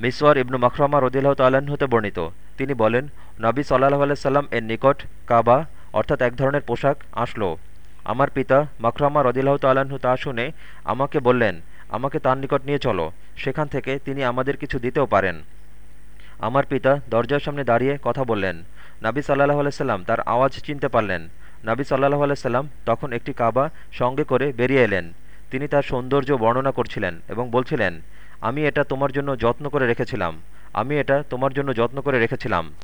মিসওয়ার ইবনু মখরমা রদিল্লাহ তাল্লাহ্ন হতে বর্ণিত। তিনি বলেন, নবী সাল্লাহ আলাইসাল্লাম এর নিকট কাবা, অর্থাৎ এক ধরনের পোশাক আসলো। আমার পিতা মখরমা রদিল্লাহ তাল্লাহ্ন তা শুনে আমাকে বললেন, আমাকে তার নিকট নিয়ে চলো, সেখান থেকে তিনি আমাদের কিছু দিতেও পারেন। আমার পিতা দরজার সামনে দাঁড়িয়ে কথা বললেন। নাবি সাল্লাহ আলাইসাল্লাম তার আওয়াজ চিনতে পারলেন। নাবি সাল্লাহ আলাইসাল্লাম তখন একটি কাবা সঙ্গে করে বেরিয়ে এলেন। তিনি তার সৌন্দর্য বর্ণনা করছিলেন এবং বলছিলেন আমি এটা তোমার জন্য যত্ন করে রেখেছিলাম। আমি এটা তোমার জন্য যত্ন করে রেখেছিলাম।